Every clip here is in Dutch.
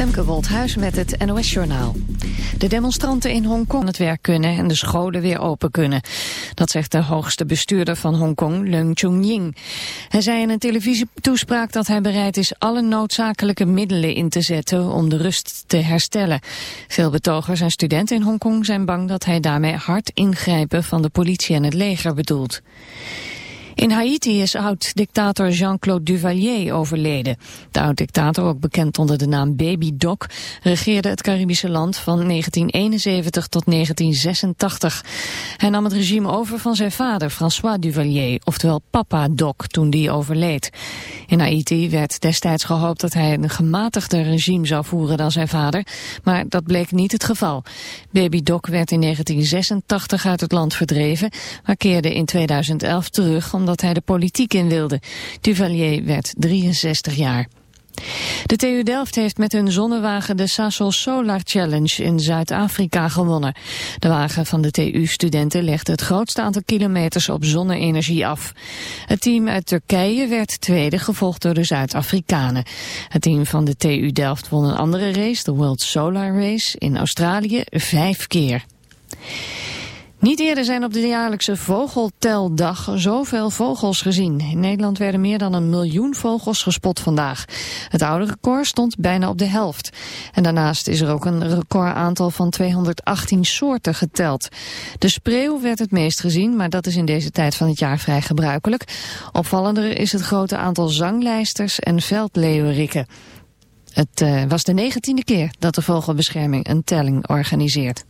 Femke Woldhuis met het NOS-journaal. De demonstranten in Hongkong het werk kunnen en de scholen weer open kunnen. Dat zegt de hoogste bestuurder van Hongkong, Leung Chun-ying. Hij zei in een televisietoespraak dat hij bereid is alle noodzakelijke middelen in te zetten om de rust te herstellen. Veel betogers en studenten in Hongkong zijn bang dat hij daarmee hard ingrijpen van de politie en het leger bedoelt. In Haiti is oud-dictator Jean-Claude Duvalier overleden. De oud-dictator, ook bekend onder de naam Baby Doc, regeerde het Caribische land van 1971 tot 1986. Hij nam het regime over van zijn vader, François Duvalier, oftewel Papa Doc, toen die overleed. In Haiti werd destijds gehoopt dat hij een gematigder regime zou voeren dan zijn vader, maar dat bleek niet het geval. Baby Doc werd in 1986 uit het land verdreven, maar keerde in 2011 terug omdat hij de politiek in wilde. Duvalier werd 63 jaar. De TU Delft heeft met hun zonnewagen de Sasol Solar Challenge in Zuid-Afrika gewonnen. De wagen van de TU-studenten legde het grootste aantal kilometers op zonne-energie af. Het team uit Turkije werd tweede, gevolgd door de Zuid-Afrikanen. Het team van de TU Delft won een andere race, de World Solar Race, in Australië vijf keer. Niet eerder zijn op de jaarlijkse vogelteldag zoveel vogels gezien. In Nederland werden meer dan een miljoen vogels gespot vandaag. Het oude record stond bijna op de helft. En daarnaast is er ook een recordaantal van 218 soorten geteld. De spreeuw werd het meest gezien, maar dat is in deze tijd van het jaar vrij gebruikelijk. Opvallender is het grote aantal zanglijsters en veldleeuwerikken. Het uh, was de negentiende keer dat de Vogelbescherming een telling organiseert.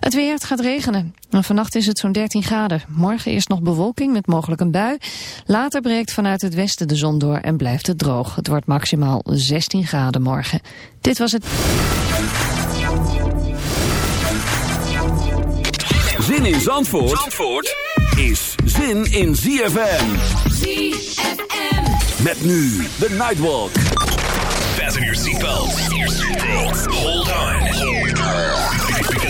Het weer, het gaat regenen. En vannacht is het zo'n 13 graden. Morgen eerst nog bewolking met mogelijk een bui. Later breekt vanuit het westen de zon door en blijft het droog. Het wordt maximaal 16 graden morgen. Dit was het... Zin in Zandvoort, Zandvoort is zin in ZFM. ZFM. Met nu de Nightwalk. Fasten your seatbelts. Hold on. Because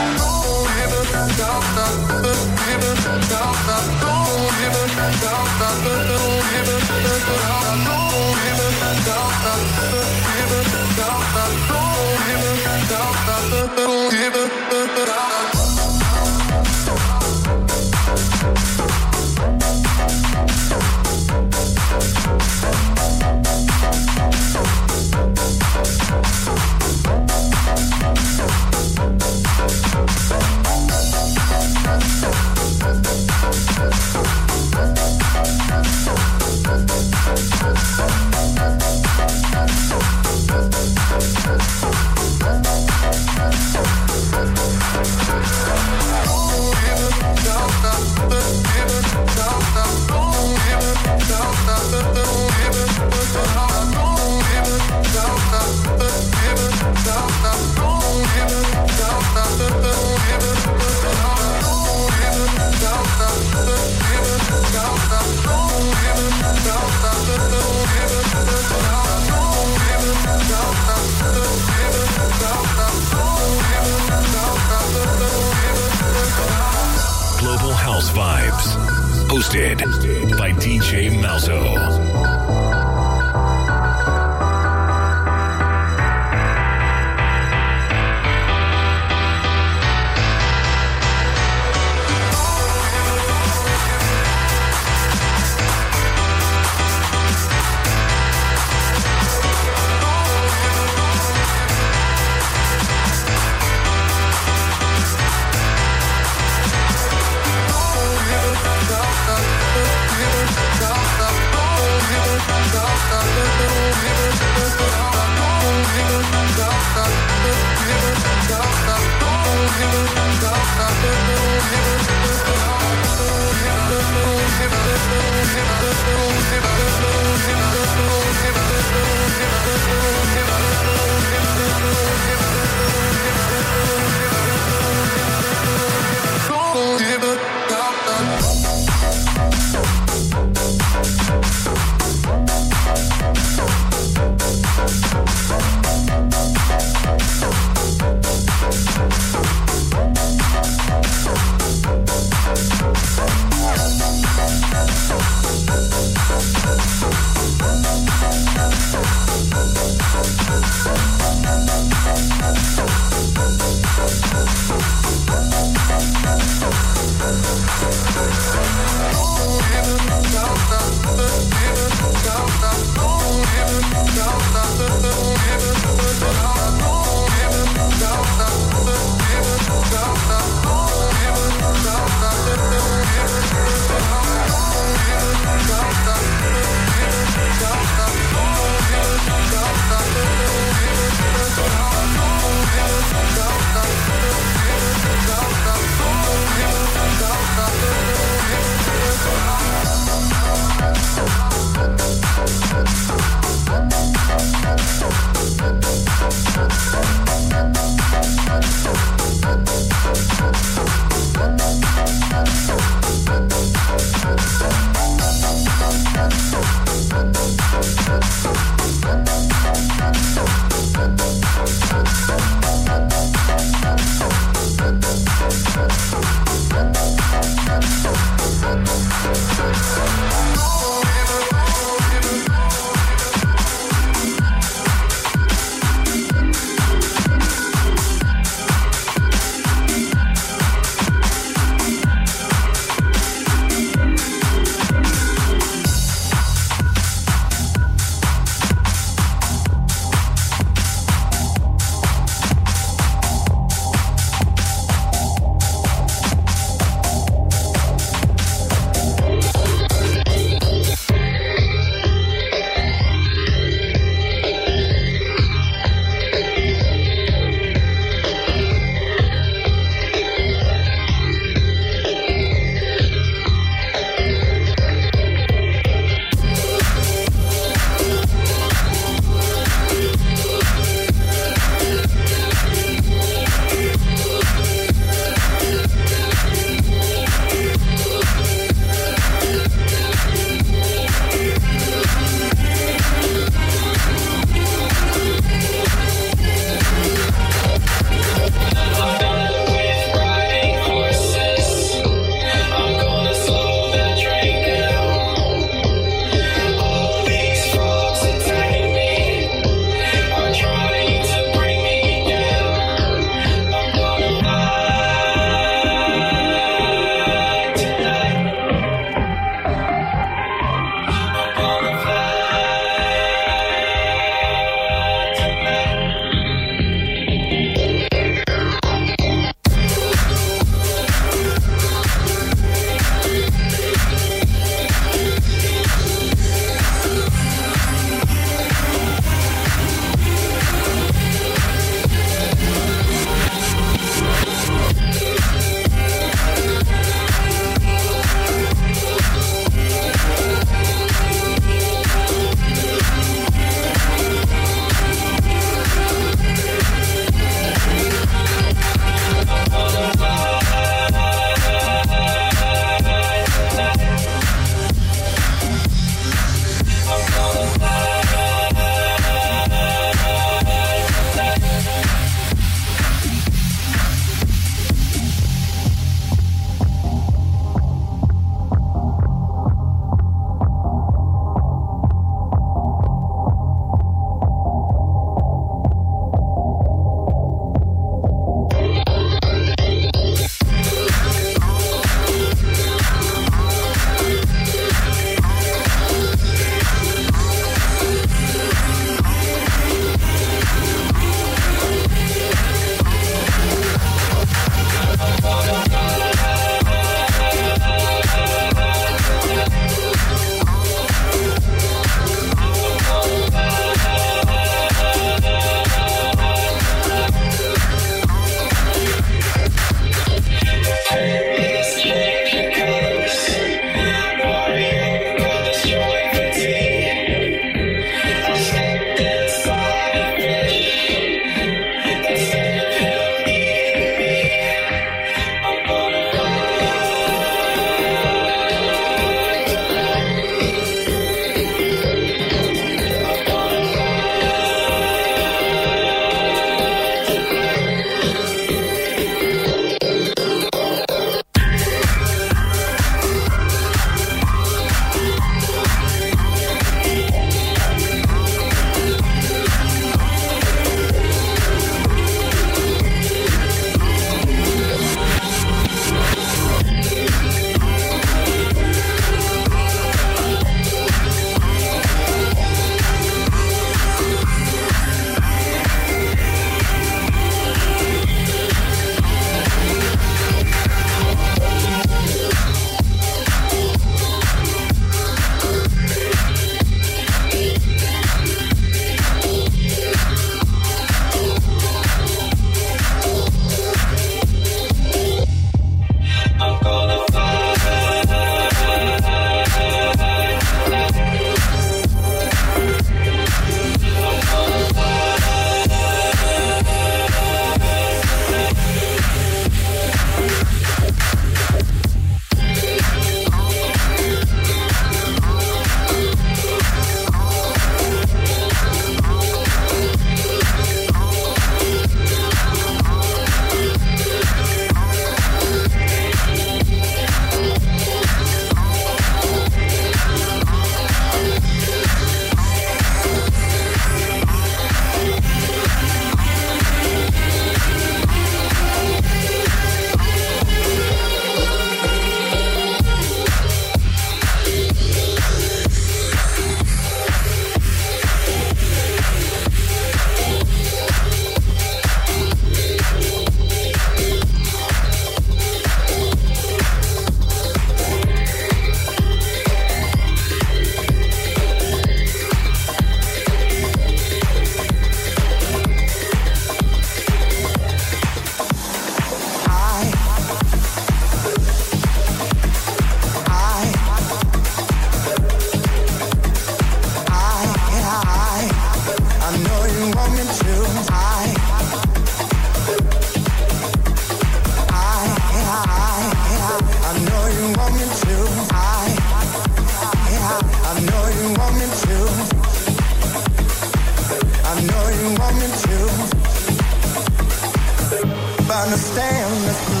understand the